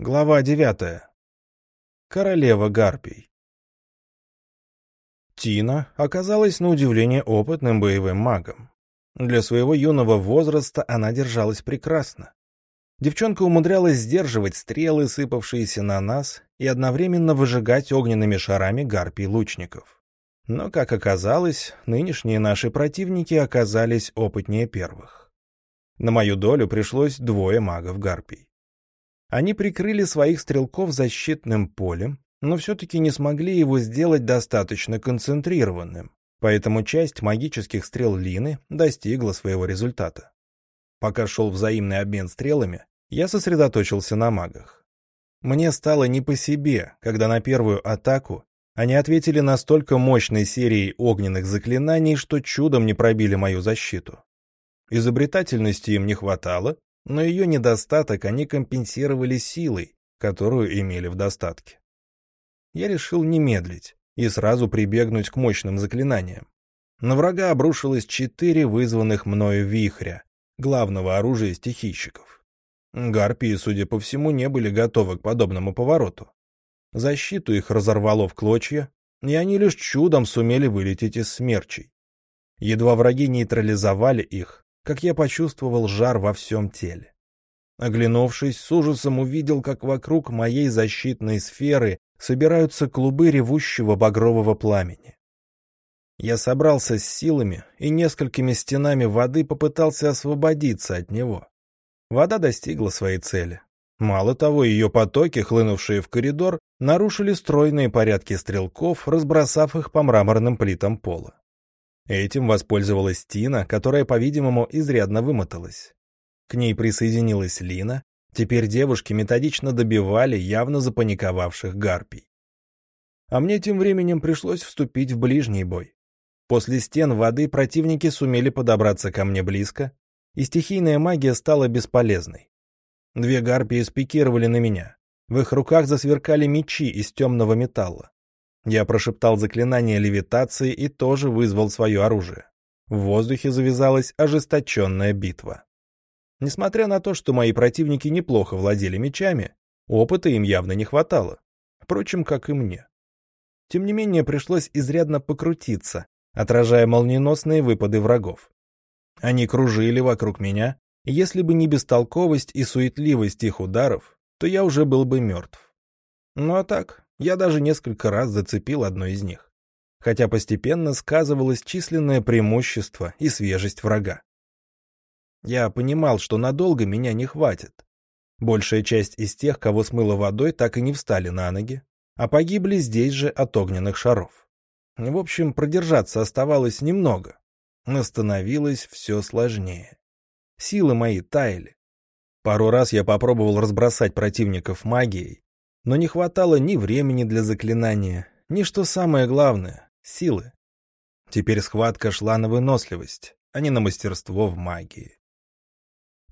Глава девятая. Королева Гарпий. Тина оказалась на удивление опытным боевым магом. Для своего юного возраста она держалась прекрасно. Девчонка умудрялась сдерживать стрелы, сыпавшиеся на нас, и одновременно выжигать огненными шарами гарпий лучников. Но, как оказалось, нынешние наши противники оказались опытнее первых. На мою долю пришлось двое магов гарпий. Они прикрыли своих стрелков защитным полем, но все-таки не смогли его сделать достаточно концентрированным, поэтому часть магических стрел Лины достигла своего результата. Пока шел взаимный обмен стрелами, я сосредоточился на магах. Мне стало не по себе, когда на первую атаку они ответили настолько мощной серией огненных заклинаний, что чудом не пробили мою защиту. Изобретательности им не хватало, но ее недостаток они компенсировали силой, которую имели в достатке. Я решил не медлить и сразу прибегнуть к мощным заклинаниям. На врага обрушилось четыре вызванных мною вихря, главного оружия стихийщиков. Гарпии, судя по всему, не были готовы к подобному повороту. Защиту их разорвало в клочья, и они лишь чудом сумели вылететь из смерчей. Едва враги нейтрализовали их, как я почувствовал жар во всем теле. Оглянувшись, с ужасом увидел, как вокруг моей защитной сферы собираются клубы ревущего багрового пламени. Я собрался с силами и несколькими стенами воды попытался освободиться от него. Вода достигла своей цели. Мало того, ее потоки, хлынувшие в коридор, нарушили стройные порядки стрелков, разбросав их по мраморным плитам пола. Этим воспользовалась Тина, которая, по-видимому, изрядно вымоталась. К ней присоединилась Лина. Теперь девушки методично добивали явно запаниковавших гарпий. А мне тем временем пришлось вступить в ближний бой. После стен воды противники сумели подобраться ко мне близко, и стихийная магия стала бесполезной. Две гарпии спикировали на меня. В их руках засверкали мечи из темного металла. Я прошептал заклинание левитации и тоже вызвал свое оружие. В воздухе завязалась ожесточенная битва. Несмотря на то, что мои противники неплохо владели мечами, опыта им явно не хватало. Впрочем, как и мне. Тем не менее, пришлось изрядно покрутиться, отражая молниеносные выпады врагов. Они кружили вокруг меня, и если бы не бестолковость и суетливость их ударов, то я уже был бы мертв. Ну а так, я даже несколько раз зацепил одно из них. Хотя постепенно сказывалось численное преимущество и свежесть врага. Я понимал, что надолго меня не хватит. Большая часть из тех, кого смыло водой, так и не встали на ноги, а погибли здесь же от огненных шаров. В общем, продержаться оставалось немного, но становилось все сложнее. Силы мои таяли. Пару раз я попробовал разбросать противников магией, но не хватало ни времени для заклинания, ни, что самое главное, силы. Теперь схватка шла на выносливость, а не на мастерство в магии.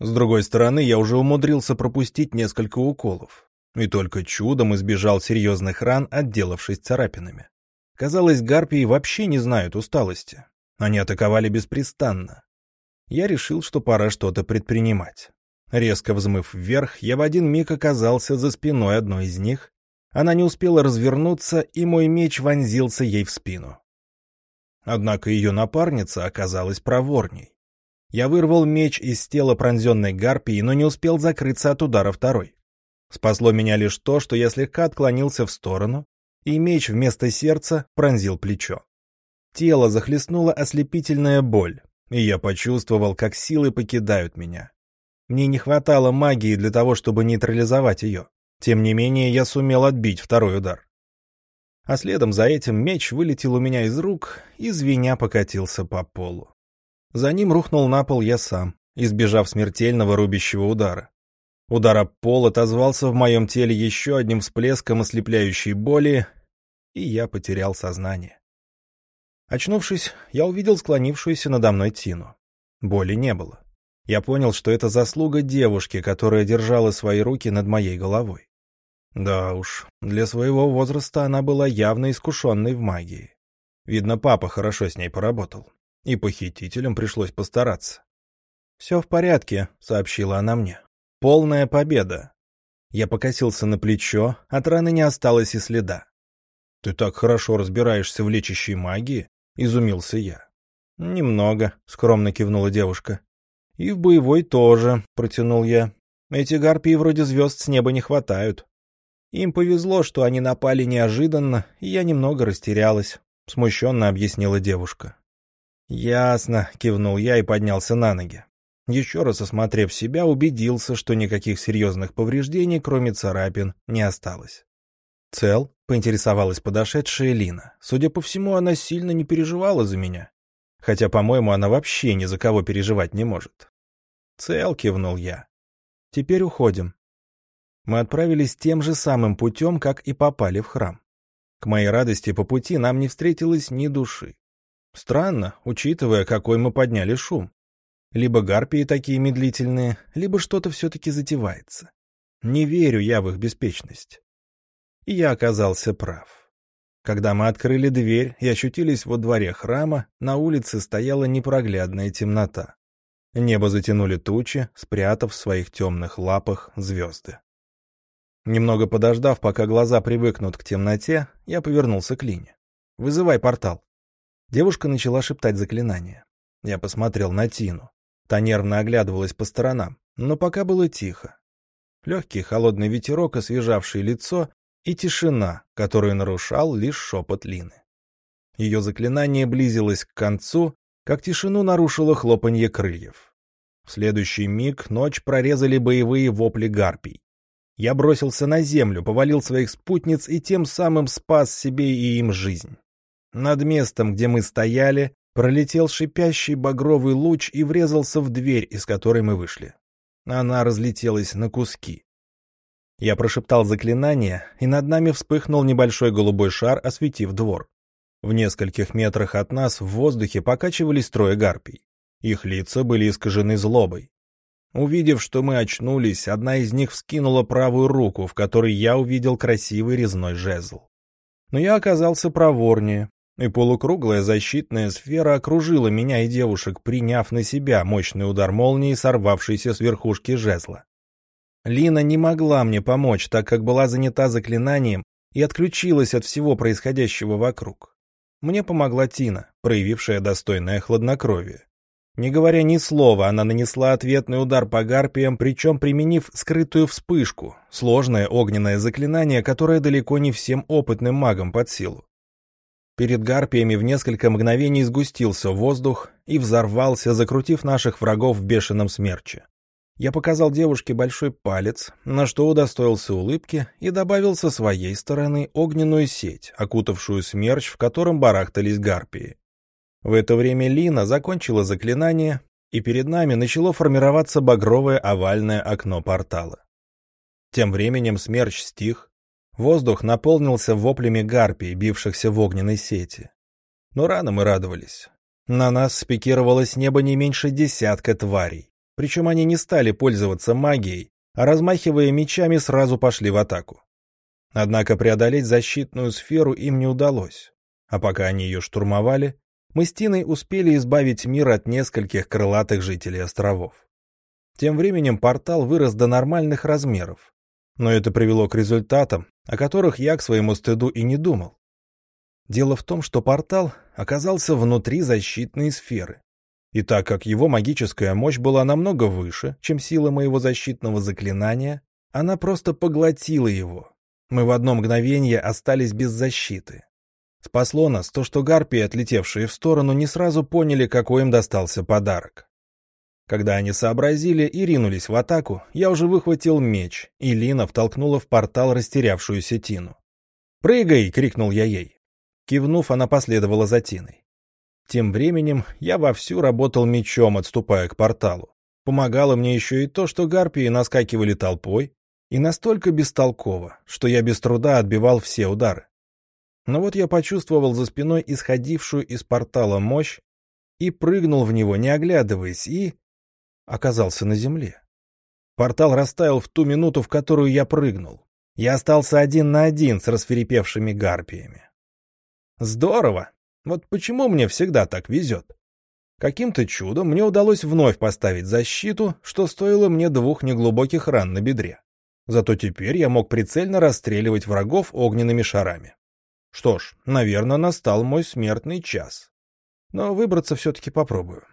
С другой стороны, я уже умудрился пропустить несколько уколов, и только чудом избежал серьезных ран, отделавшись царапинами. Казалось, гарпии вообще не знают усталости. Они атаковали беспрестанно. Я решил, что пора что-то предпринимать. Резко взмыв вверх, я в один миг оказался за спиной одной из них. Она не успела развернуться, и мой меч вонзился ей в спину. Однако ее напарница оказалась проворней. Я вырвал меч из тела пронзенной гарпии, но не успел закрыться от удара второй. Спасло меня лишь то, что я слегка отклонился в сторону, и меч вместо сердца пронзил плечо. Тело захлестнула ослепительная боль, и я почувствовал, как силы покидают меня. Мне не хватало магии для того, чтобы нейтрализовать ее. Тем не менее, я сумел отбить второй удар. А следом за этим меч вылетел у меня из рук и звеня покатился по полу. За ним рухнул на пол я сам, избежав смертельного рубящего удара. Удар об пол отозвался в моем теле еще одним всплеском ослепляющей боли, и я потерял сознание. Очнувшись, я увидел склонившуюся надо мной Тину. Боли не было. Я понял, что это заслуга девушки, которая держала свои руки над моей головой. Да уж, для своего возраста она была явно искушенной в магии. Видно, папа хорошо с ней поработал. И похитителям пришлось постараться. «Все в порядке», — сообщила она мне. «Полная победа». Я покосился на плечо, от раны не осталось и следа. «Ты так хорошо разбираешься в лечащей магии?» — изумился я. «Немного», — скромно кивнула девушка. «И в боевой тоже», — протянул я. «Эти гарпии вроде звезд с неба не хватают». Им повезло, что они напали неожиданно, и я немного растерялась, — смущенно объяснила девушка. «Ясно», — кивнул я и поднялся на ноги. Еще раз осмотрев себя, убедился, что никаких серьезных повреждений, кроме царапин, не осталось. «Цел?» — поинтересовалась подошедшая Лина. Судя по всему, она сильно не переживала за меня. Хотя, по-моему, она вообще ни за кого переживать не может. «Цел», — кивнул я. «Теперь уходим». Мы отправились тем же самым путем, как и попали в храм. К моей радости по пути нам не встретилось ни души. Странно, учитывая, какой мы подняли шум. Либо гарпии такие медлительные, либо что-то все-таки затевается. Не верю я в их беспечность. И я оказался прав. Когда мы открыли дверь и ощутились во дворе храма, на улице стояла непроглядная темнота. Небо затянули тучи, спрятав в своих темных лапах звезды. Немного подождав, пока глаза привыкнут к темноте, я повернулся к Лине. «Вызывай портал». Девушка начала шептать заклинание. Я посмотрел на Тину. Та нервно оглядывалась по сторонам, но пока было тихо. Легкий холодный ветерок, освежавший лицо, и тишина, которую нарушал лишь шепот Лины. Ее заклинание близилось к концу, как тишину нарушило хлопанье крыльев. В следующий миг ночь прорезали боевые вопли гарпий. Я бросился на землю, повалил своих спутниц и тем самым спас себе и им жизнь. Над местом, где мы стояли, Пролетел шипящий багровый луч и врезался в дверь, из которой мы вышли. Она разлетелась на куски. Я прошептал заклинание, и над нами вспыхнул небольшой голубой шар, осветив двор. В нескольких метрах от нас в воздухе покачивались трое гарпий. Их лица были искажены злобой. Увидев, что мы очнулись, одна из них вскинула правую руку, в которой я увидел красивый резной жезл. Но я оказался проворнее, и полукруглая защитная сфера окружила меня и девушек, приняв на себя мощный удар молнии, сорвавшийся с верхушки жезла. Лина не могла мне помочь, так как была занята заклинанием и отключилась от всего происходящего вокруг. Мне помогла Тина, проявившая достойное хладнокровие. Не говоря ни слова, она нанесла ответный удар по гарпиям, причем применив скрытую вспышку, сложное огненное заклинание, которое далеко не всем опытным магам под силу. Перед гарпиями в несколько мгновений сгустился воздух и взорвался, закрутив наших врагов в бешеном смерче. Я показал девушке большой палец, на что удостоился улыбки и добавил со своей стороны огненную сеть, окутавшую смерч, в котором барахтались гарпии. В это время Лина закончила заклинание, и перед нами начало формироваться багровое овальное окно портала. Тем временем смерч стих, Воздух наполнился воплями гарпий, бившихся в огненной сети. Но рано мы радовались. На нас спикировало с неба не меньше десятка тварей. Причем они не стали пользоваться магией, а размахивая мечами сразу пошли в атаку. Однако преодолеть защитную сферу им не удалось. А пока они ее штурмовали, мы с Тиной успели избавить мир от нескольких крылатых жителей островов. Тем временем портал вырос до нормальных размеров. Но это привело к результатам, о которых я к своему стыду и не думал. Дело в том, что портал оказался внутри защитной сферы. И так как его магическая мощь была намного выше, чем сила моего защитного заклинания, она просто поглотила его. Мы в одно мгновение остались без защиты. Спасло нас то, что гарпии, отлетевшие в сторону, не сразу поняли, какой им достался подарок. Когда они сообразили и ринулись в атаку, я уже выхватил меч, и Лина втолкнула в портал растерявшуюся Тину. «Прыгай!» — крикнул я ей. Кивнув, она последовала за Тиной. Тем временем я вовсю работал мечом, отступая к порталу. Помогало мне еще и то, что гарпии наскакивали толпой, и настолько бестолково, что я без труда отбивал все удары. Но вот я почувствовал за спиной исходившую из портала мощь и прыгнул в него, не оглядываясь, и оказался на земле. Портал растаял в ту минуту, в которую я прыгнул. Я остался один на один с расферепевшими гарпиями. Здорово! Вот почему мне всегда так везет? Каким-то чудом мне удалось вновь поставить защиту, что стоило мне двух неглубоких ран на бедре. Зато теперь я мог прицельно расстреливать врагов огненными шарами. Что ж, наверное, настал мой смертный час. Но выбраться все-таки попробую.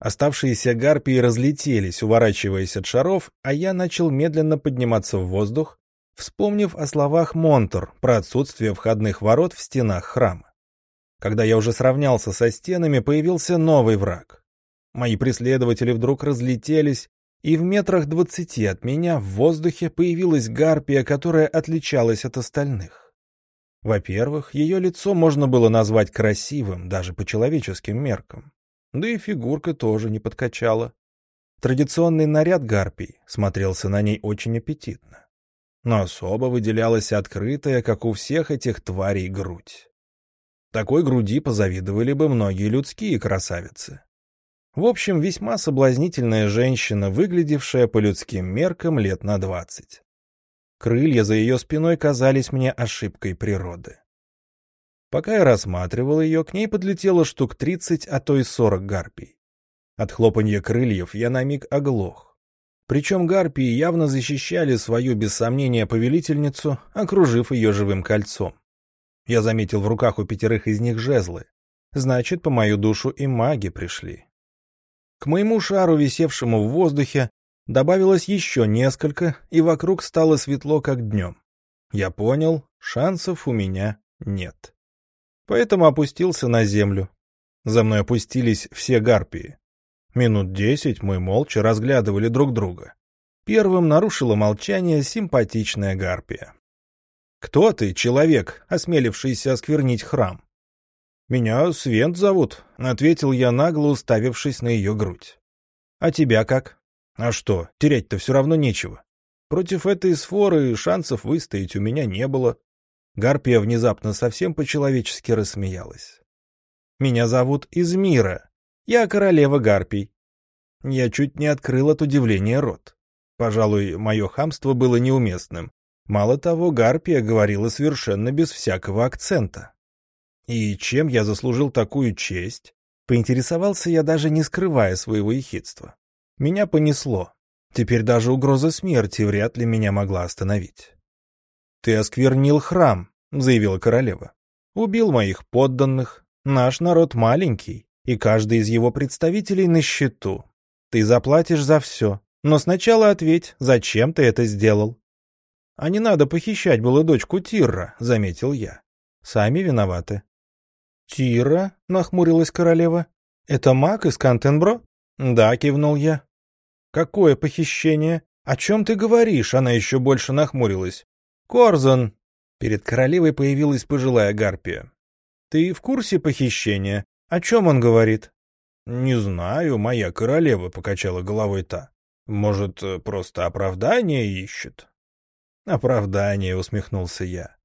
Оставшиеся гарпии разлетелись, уворачиваясь от шаров, а я начал медленно подниматься в воздух, вспомнив о словах Монтер про отсутствие входных ворот в стенах храма. Когда я уже сравнялся со стенами, появился новый враг. Мои преследователи вдруг разлетелись, и в метрах двадцати от меня в воздухе появилась гарпия, которая отличалась от остальных. Во-первых, ее лицо можно было назвать красивым, даже по человеческим меркам. Да и фигурка тоже не подкачала. Традиционный наряд гарпий смотрелся на ней очень аппетитно. Но особо выделялась открытая, как у всех этих тварей, грудь. Такой груди позавидовали бы многие людские красавицы. В общем, весьма соблазнительная женщина, выглядевшая по людским меркам лет на двадцать. Крылья за ее спиной казались мне ошибкой природы. Пока я рассматривал ее, к ней подлетело штук тридцать, а то и сорок гарпий. От хлопанья крыльев я на миг оглох. Причем гарпии явно защищали свою, без сомнения, повелительницу, окружив ее живым кольцом. Я заметил в руках у пятерых из них жезлы. Значит, по мою душу и маги пришли. К моему шару, висевшему в воздухе, добавилось еще несколько, и вокруг стало светло, как днем. Я понял, шансов у меня нет поэтому опустился на землю. За мной опустились все гарпии. Минут десять мы молча разглядывали друг друга. Первым нарушила молчание симпатичная гарпия. «Кто ты, человек, осмелившийся осквернить храм?» «Меня Свент зовут», — ответил я нагло, уставившись на ее грудь. «А тебя как?» «А что, терять-то все равно нечего. Против этой сфоры шансов выстоять у меня не было. Гарпия внезапно совсем по-человечески рассмеялась. «Меня зовут Измира. Я королева Гарпий». Я чуть не открыл от удивления рот. Пожалуй, мое хамство было неуместным. Мало того, Гарпия говорила совершенно без всякого акцента. И чем я заслужил такую честь? Поинтересовался я даже не скрывая своего ехидства. Меня понесло. Теперь даже угроза смерти вряд ли меня могла остановить. «Ты осквернил храм», — заявила королева. «Убил моих подданных. Наш народ маленький, и каждый из его представителей на счету. Ты заплатишь за все, но сначала ответь, зачем ты это сделал». «А не надо похищать было дочку Тирра», — заметил я. «Сами виноваты». «Тирра?» — нахмурилась королева. «Это маг из Кантенбро?» «Да», — кивнул я. «Какое похищение? О чем ты говоришь?» Она еще больше нахмурилась. «Корзан!» Перед королевой появилась пожилая гарпия. «Ты в курсе похищения? О чем он говорит?» «Не знаю, моя королева», — покачала головой та. «Может, просто оправдание ищет?» «Оправдание», — усмехнулся я.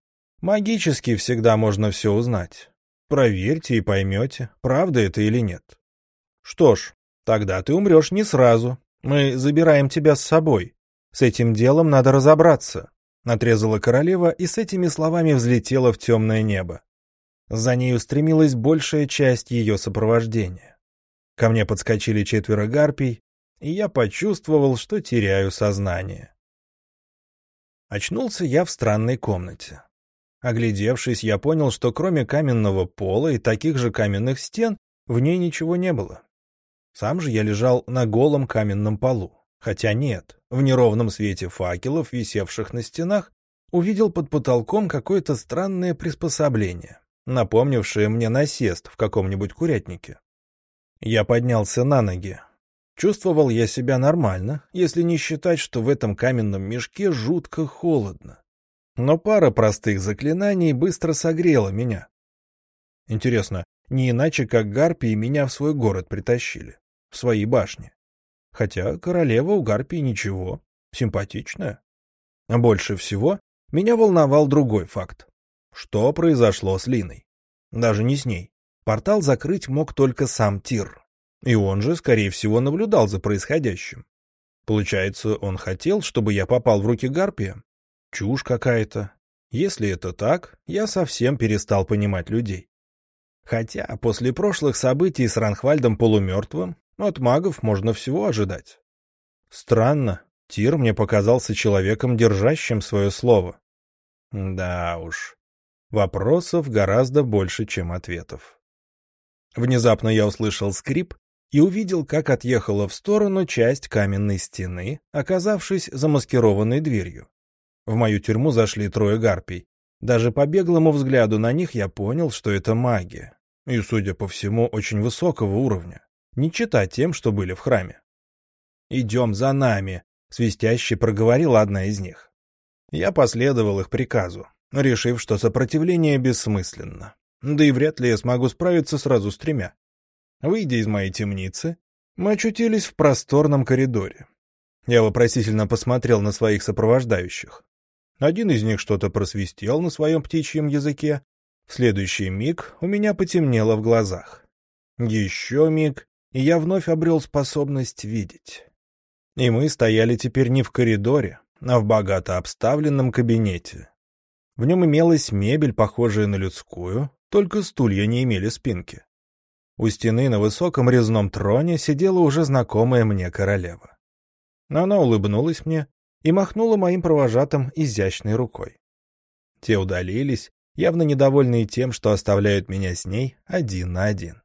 «Магически всегда можно все узнать. Проверьте и поймете, правда это или нет. Что ж, тогда ты умрешь не сразу. Мы забираем тебя с собой. С этим делом надо разобраться. Отрезала королева и с этими словами взлетела в темное небо. За ней устремилась большая часть ее сопровождения. Ко мне подскочили четверо гарпий, и я почувствовал, что теряю сознание. Очнулся я в странной комнате. Оглядевшись, я понял, что кроме каменного пола и таких же каменных стен, в ней ничего не было. Сам же я лежал на голом каменном полу. Хотя нет, в неровном свете факелов, висевших на стенах, увидел под потолком какое-то странное приспособление, напомнившее мне насест в каком-нибудь курятнике. Я поднялся на ноги. Чувствовал я себя нормально, если не считать, что в этом каменном мешке жутко холодно. Но пара простых заклинаний быстро согрела меня. Интересно, не иначе, как гарпии меня в свой город притащили, в свои башни. Хотя королева у Гарпии ничего, симпатичная. Больше всего меня волновал другой факт. Что произошло с Линой? Даже не с ней. Портал закрыть мог только сам Тир. И он же, скорее всего, наблюдал за происходящим. Получается, он хотел, чтобы я попал в руки Гарпия? Чушь какая-то. Если это так, я совсем перестал понимать людей. Хотя после прошлых событий с Ранхвальдом полумертвым от магов можно всего ожидать. Странно, Тир мне показался человеком, держащим свое слово. Да уж, вопросов гораздо больше, чем ответов. Внезапно я услышал скрип и увидел, как отъехала в сторону часть каменной стены, оказавшись замаскированной дверью. В мою тюрьму зашли трое гарпий. Даже по беглому взгляду на них я понял, что это магия. И, судя по всему, очень высокого уровня. Не чита тем, что были в храме. «Идем за нами», — свистяще проговорила одна из них. Я последовал их приказу, решив, что сопротивление бессмысленно. Да и вряд ли я смогу справиться сразу с тремя. Выйдя из моей темницы, мы очутились в просторном коридоре. Я вопросительно посмотрел на своих сопровождающих. Один из них что-то просвистел на своем птичьем языке. В следующий миг у меня потемнело в глазах. Еще миг, и я вновь обрел способность видеть. И мы стояли теперь не в коридоре, а в богато обставленном кабинете. В нем имелась мебель, похожая на людскую, только стулья не имели спинки. У стены на высоком резном троне сидела уже знакомая мне королева. Она улыбнулась мне и махнула моим провожатым изящной рукой. Те удалились, явно недовольные тем, что оставляют меня с ней один на один.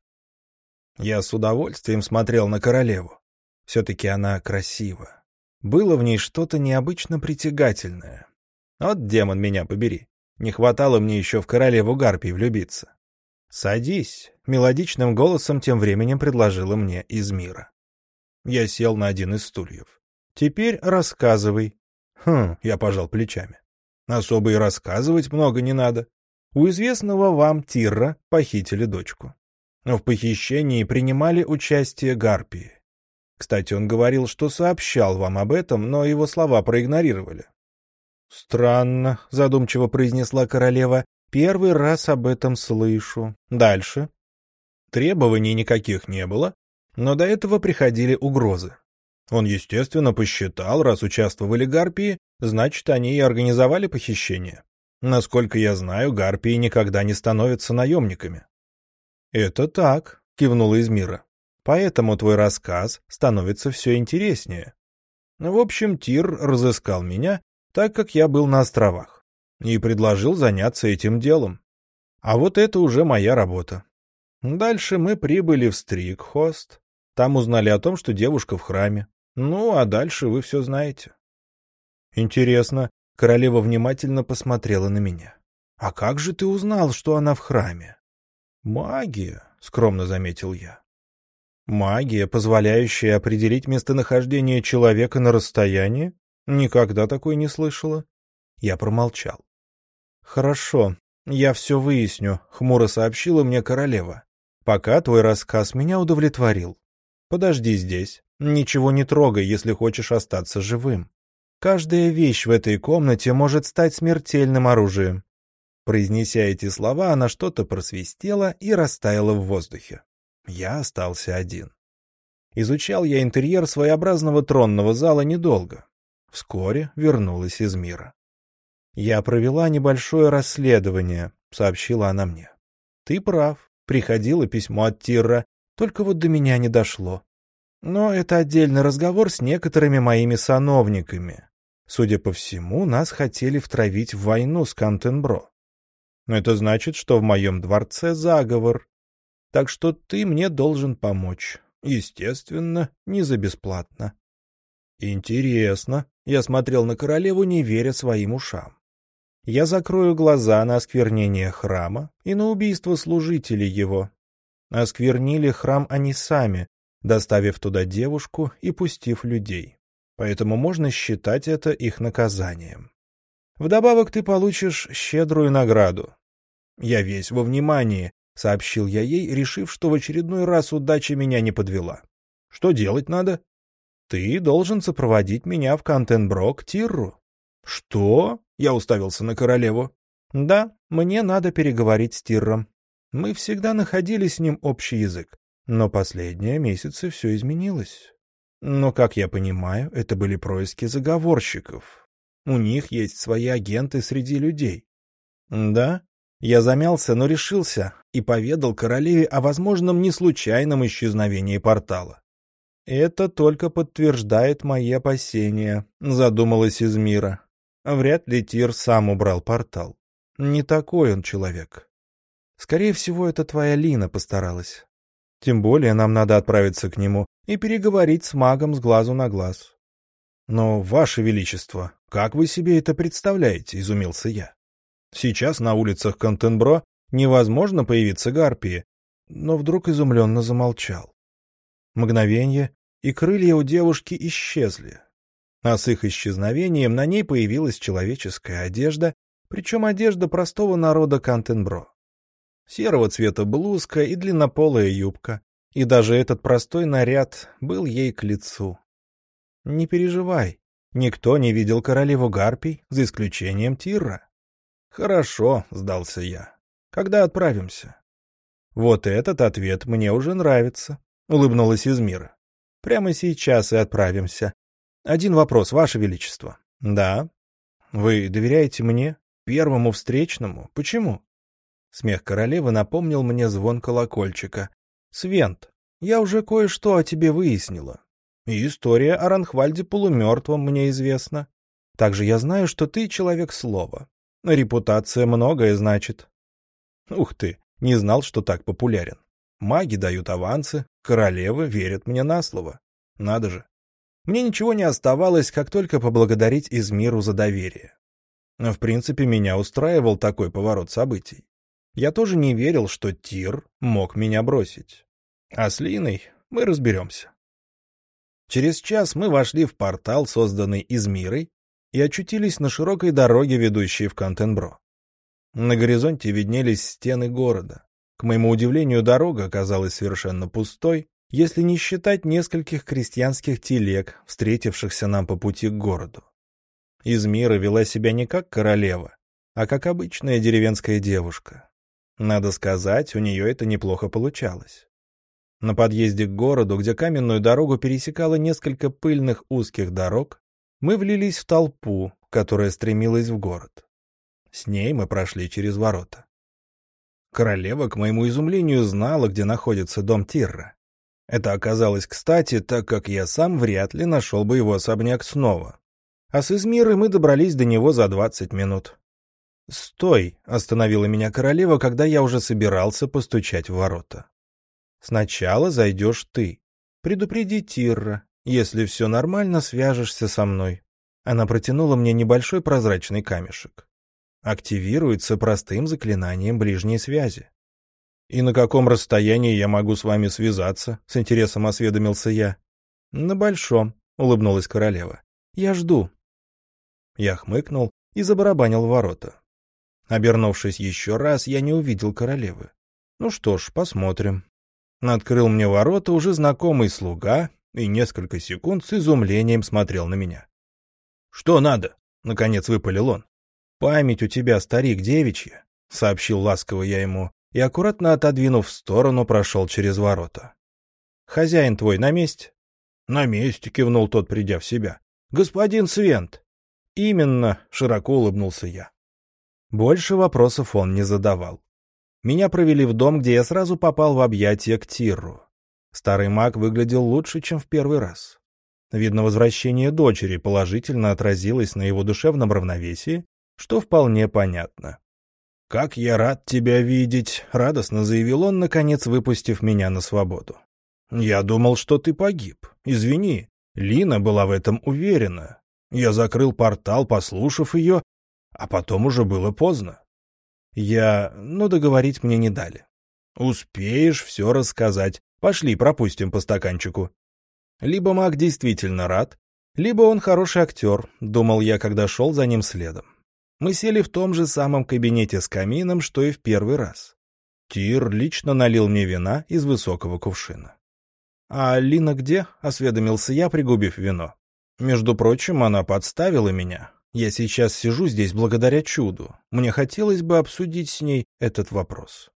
Я с удовольствием смотрел на королеву. Все-таки она красива. Было в ней что-то необычно притягательное. Вот демон меня побери. Не хватало мне еще в королеву Гарпий влюбиться. «Садись», — мелодичным голосом тем временем предложила мне из мира. Я сел на один из стульев. «Теперь рассказывай». «Хм», — я пожал плечами. «Особо и рассказывать много не надо. У известного вам Тирра похитили дочку. В похищении принимали участие Гарпии. Кстати, он говорил, что сообщал вам об этом, но его слова проигнорировали. «Странно», — задумчиво произнесла королева. «Первый раз об этом слышу. Дальше». Требований никаких не было, но до этого приходили угрозы. Он, естественно, посчитал, раз участвовали гарпии, значит, они и организовали похищение. Насколько я знаю, гарпии никогда не становятся наемниками. «Это так», — кивнула Измира. «Поэтому твой рассказ становится все интереснее». В общем, Тир разыскал меня, так как я был на островах, и предложил заняться этим делом. А вот это уже моя работа. Дальше мы прибыли в Стрикхост. Там узнали о том, что девушка в храме. Ну, а дальше вы все знаете. Интересно, королева внимательно посмотрела на меня. А как же ты узнал, что она в храме? «Магия», — скромно заметил я. «Магия, позволяющая определить местонахождение человека на расстоянии? Никогда такой не слышала». Я промолчал. «Хорошо, я все выясню», — хмуро сообщила мне королева. «Пока твой рассказ меня удовлетворил. Подожди здесь, ничего не трогай, если хочешь остаться живым. Каждая вещь в этой комнате может стать смертельным оружием. Произнеся эти слова, она что-то просвистела и растаяла в воздухе. Я остался один. Изучал я интерьер своеобразного тронного зала недолго. Вскоре вернулась из мира. «Я провела небольшое расследование», — сообщила она мне. «Ты прав. Приходило письмо от Тирра, только вот до меня не дошло. Но это отдельный разговор с некоторыми моими сановниками. Судя по всему, нас хотели втравить в войну с Кантенбро. Но это значит, что в моем дворце заговор. Так что ты мне должен помочь. Естественно, не за бесплатно. Интересно. Я смотрел на королеву, не веря своим ушам. Я закрою глаза на осквернение храма и на убийство служителей его. Осквернили храм они сами, доставив туда девушку и пустив людей. Поэтому можно считать это их наказанием. Вдобавок ты получишь щедрую награду. Я весь во внимании, — сообщил я ей, решив, что в очередной раз удача меня не подвела. Что делать надо? Ты должен сопроводить меня в Кантенбро к Тирру. Что? Я уставился на королеву. Да, мне надо переговорить с Тирром. Мы всегда находили с ним общий язык, но последние месяцы все изменилось. Но, как я понимаю, это были происки заговорщиков. У них есть свои агенты среди людей. Да? Я замялся, но решился и поведал королеве о возможном неслучайном исчезновении портала. «Это только подтверждает мои опасения», — задумалась Измира. Вряд ли Тир сам убрал портал. Не такой он человек. Скорее всего, это твоя Лина постаралась. Тем более нам надо отправиться к нему и переговорить с магом с глазу на глаз. Но, Ваше Величество, как вы себе это представляете, изумился я. Сейчас на улицах Контенбро невозможно появиться гарпии, но вдруг изумленно замолчал. Мгновение, и крылья у девушки исчезли. А с их исчезновением на ней появилась человеческая одежда, причем одежда простого народа Кантенбро. Серого цвета блузка и длиннополая юбка, и даже этот простой наряд был ей к лицу. Не переживай, никто не видел королеву Гарпий, за исключением Тирра. Хорошо, сдался я. Когда отправимся? Вот этот ответ мне уже нравится, улыбнулась Измира. Прямо сейчас и отправимся. Один вопрос, Ваше Величество. Да. Вы доверяете мне, первому встречному? Почему? Смех королевы напомнил мне звон колокольчика. Свент, я уже кое-что о тебе выяснила. И история о Ранхвальде полумертвом мне известна. Также я знаю, что ты человек слова. Репутация многое значит. Ух ты, не знал, что так популярен. Маги дают авансы, королевы верят мне на слово. Надо же. Мне ничего не оставалось, как только поблагодарить Измиру за доверие. В принципе, меня устраивал такой поворот событий. Я тоже не верил, что Тир мог меня бросить. А с Линой мы разберемся. Через час мы вошли в портал, созданный Измирой, и очутились на широкой дороге, ведущей в Кантенбро. На горизонте виднелись стены города. К моему удивлению, дорога оказалась совершенно пустой, если не считать нескольких крестьянских телег, встретившихся нам по пути к городу. Измира вела себя не как королева, а как обычная деревенская девушка. Надо сказать, у нее это неплохо получалось. На подъезде к городу, где каменную дорогу пересекало несколько пыльных узких дорог, мы влились в толпу, которая стремилась в город. С ней мы прошли через ворота. Королева, к моему изумлению, знала, где находится дом Тирра. Это оказалось кстати, так как я сам вряд ли нашел бы его особняк снова. А с Измиры мы добрались до него за двадцать минут. «Стой!» — остановила меня королева, когда я уже собирался постучать в ворота. «Сначала зайдешь ты. Предупреди Тирра. Если все нормально, свяжешься со мной». Она протянула мне небольшой прозрачный камешек активируется простым заклинанием ближней связи. «И на каком расстоянии я могу с вами связаться?» — с интересом осведомился я. «На большом», — улыбнулась королева. «Я жду». Я хмыкнул и забарабанил ворота. Обернувшись еще раз, я не увидел королевы. Ну что ж, посмотрим. Открыл мне ворота уже знакомый слуга и несколько секунд с изумлением смотрел на меня. «Что надо?» — наконец выпалил он. «Память у тебя, старик, девичья», — сообщил ласково я ему, и, аккуратно отодвинув в сторону, прошел через ворота. «Хозяин твой на месте?» «На месте», — кивнул тот, придя в себя. «Господин Свент». «Именно», — широко улыбнулся я. Больше вопросов он не задавал. Меня провели в дом, где я сразу попал в объятия к Тирру. Старый маг выглядел лучше, чем в первый раз. Видно, возвращение дочери положительно отразилось на его душевном равновесии что вполне понятно. «Как я рад тебя видеть!» — радостно заявил он, наконец выпустив меня на свободу. «Я думал, что ты погиб. Извини, Лина была в этом уверена. Я закрыл портал, послушав ее, а потом уже было поздно. Я... но договорить мне не дали. Успеешь все рассказать. Пошли, пропустим по стаканчику». Либо маг действительно рад, либо он хороший актер, думал я, когда шел за ним следом. Мы сели в том же самом кабинете с камином, что и в первый раз. Тир лично налил мне вина из высокого кувшина. «А Лина где?» — осведомился я, пригубив вино. «Между прочим, она подставила меня. Я сейчас сижу здесь благодаря чуду. Мне хотелось бы обсудить с ней этот вопрос».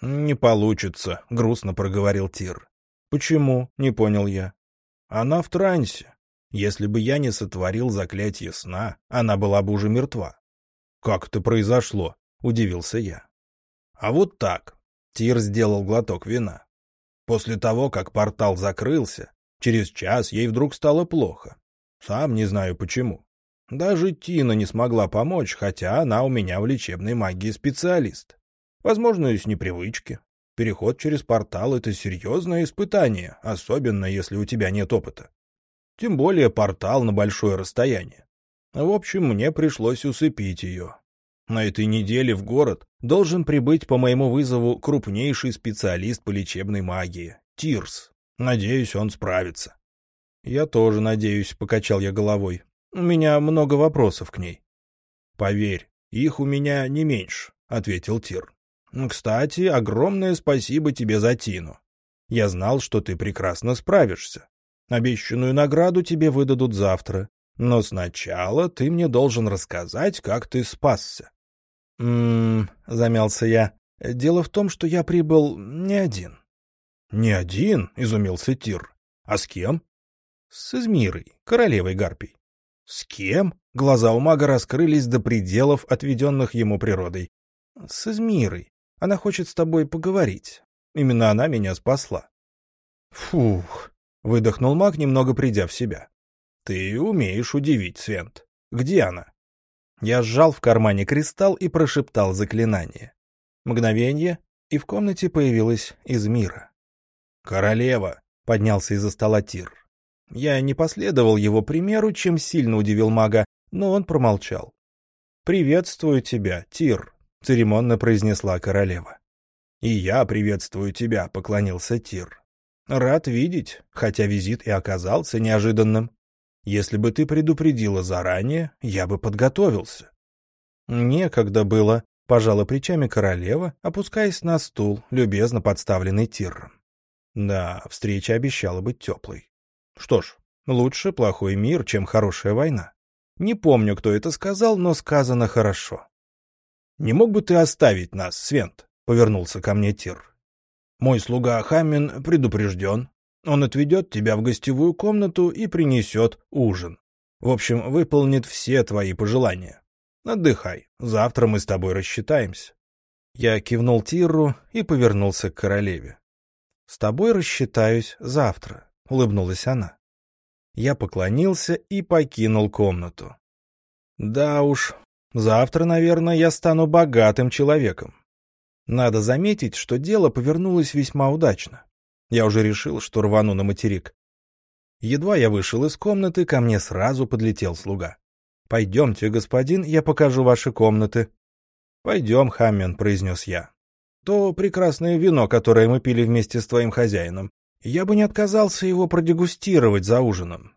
«Не получится», — грустно проговорил Тир. «Почему?» — не понял я. «Она в трансе. Если бы я не сотворил заклятие сна, она была бы уже мертва. «Как это произошло?» — удивился я. «А вот так». Тир сделал глоток вина. После того, как портал закрылся, Через час ей вдруг стало плохо. Сам не знаю почему. Даже Тина не смогла помочь, хотя она у меня в лечебной магии специалист. Возможно, и с непривычки. Переход через портал — это серьезное испытание, особенно если у тебя нет опыта. Тем более портал на большое расстояние. В общем, мне пришлось усыпить ее. На этой неделе в город должен прибыть по моему вызову крупнейший специалист по лечебной магии — Тирс. Надеюсь, он справится. Я тоже надеюсь, — покачал я головой. У меня много вопросов к ней. Поверь, их у меня не меньше, — ответил Тир. Кстати, огромное спасибо тебе за Тину. Я знал, что ты прекрасно справишься. Обещанную награду тебе выдадут завтра. Но сначала ты мне должен рассказать, как ты спасся. «М-м-м», замялся я. «Дело в том, что я прибыл не один». «Не один?» — изумился Тир. «А с кем?» «С Измирой, королевой Гарпий». «С кем?» — глаза у мага раскрылись до пределов, отведенных ему природой. «С Измирой. Она хочет с тобой поговорить. Именно она меня спасла». «Фух», — выдохнул маг, немного придя в себя. «Ты умеешь удивить, Свент. Где она?» Я сжал в кармане кристалл и прошептал заклинание. Мгновение, и в комнате появилась Измира. «Королева!» — поднялся из-за стола Тир. Я не последовал его примеру, чем сильно удивил мага, но он промолчал. «Приветствую тебя, Тир», — церемонно произнесла королева. «И я приветствую тебя», — поклонился Тир. «Рад видеть, хотя визит и оказался неожиданным. Если бы ты предупредила заранее, я бы подготовился». «Некогда было», — пожала плечами королева, опускаясь на стул, любезно подставленный Тиром. Да, встреча обещала быть теплой. Что ж, лучше плохой мир, чем хорошая война. Не помню, кто это сказал, но сказано хорошо. «Не мог бы ты оставить нас, Свент?» — повернулся ко мне Тир. «Мой слуга Хамин предупрежден. Он отведет тебя в гостевую комнату и принесет ужин. В общем, выполнит все твои пожелания. Отдыхай, завтра мы с тобой рассчитаемся». Я кивнул Тирру и повернулся к королеве. «С тобой рассчитаюсь завтра», — улыбнулась она. Я поклонился и покинул комнату. «Да уж, завтра, наверное, я стану богатым человеком. Надо заметить, что дело повернулось весьма удачно. Я уже решил, что рвану на материк. Едва я вышел из комнаты, ко мне сразу подлетел слуга. «Пойдемте, господин, я покажу ваши комнаты». «Пойдем, Хаммен», — произнес я то прекрасное вино, которое мы пили вместе с твоим хозяином. Я бы не отказался его продегустировать за ужином.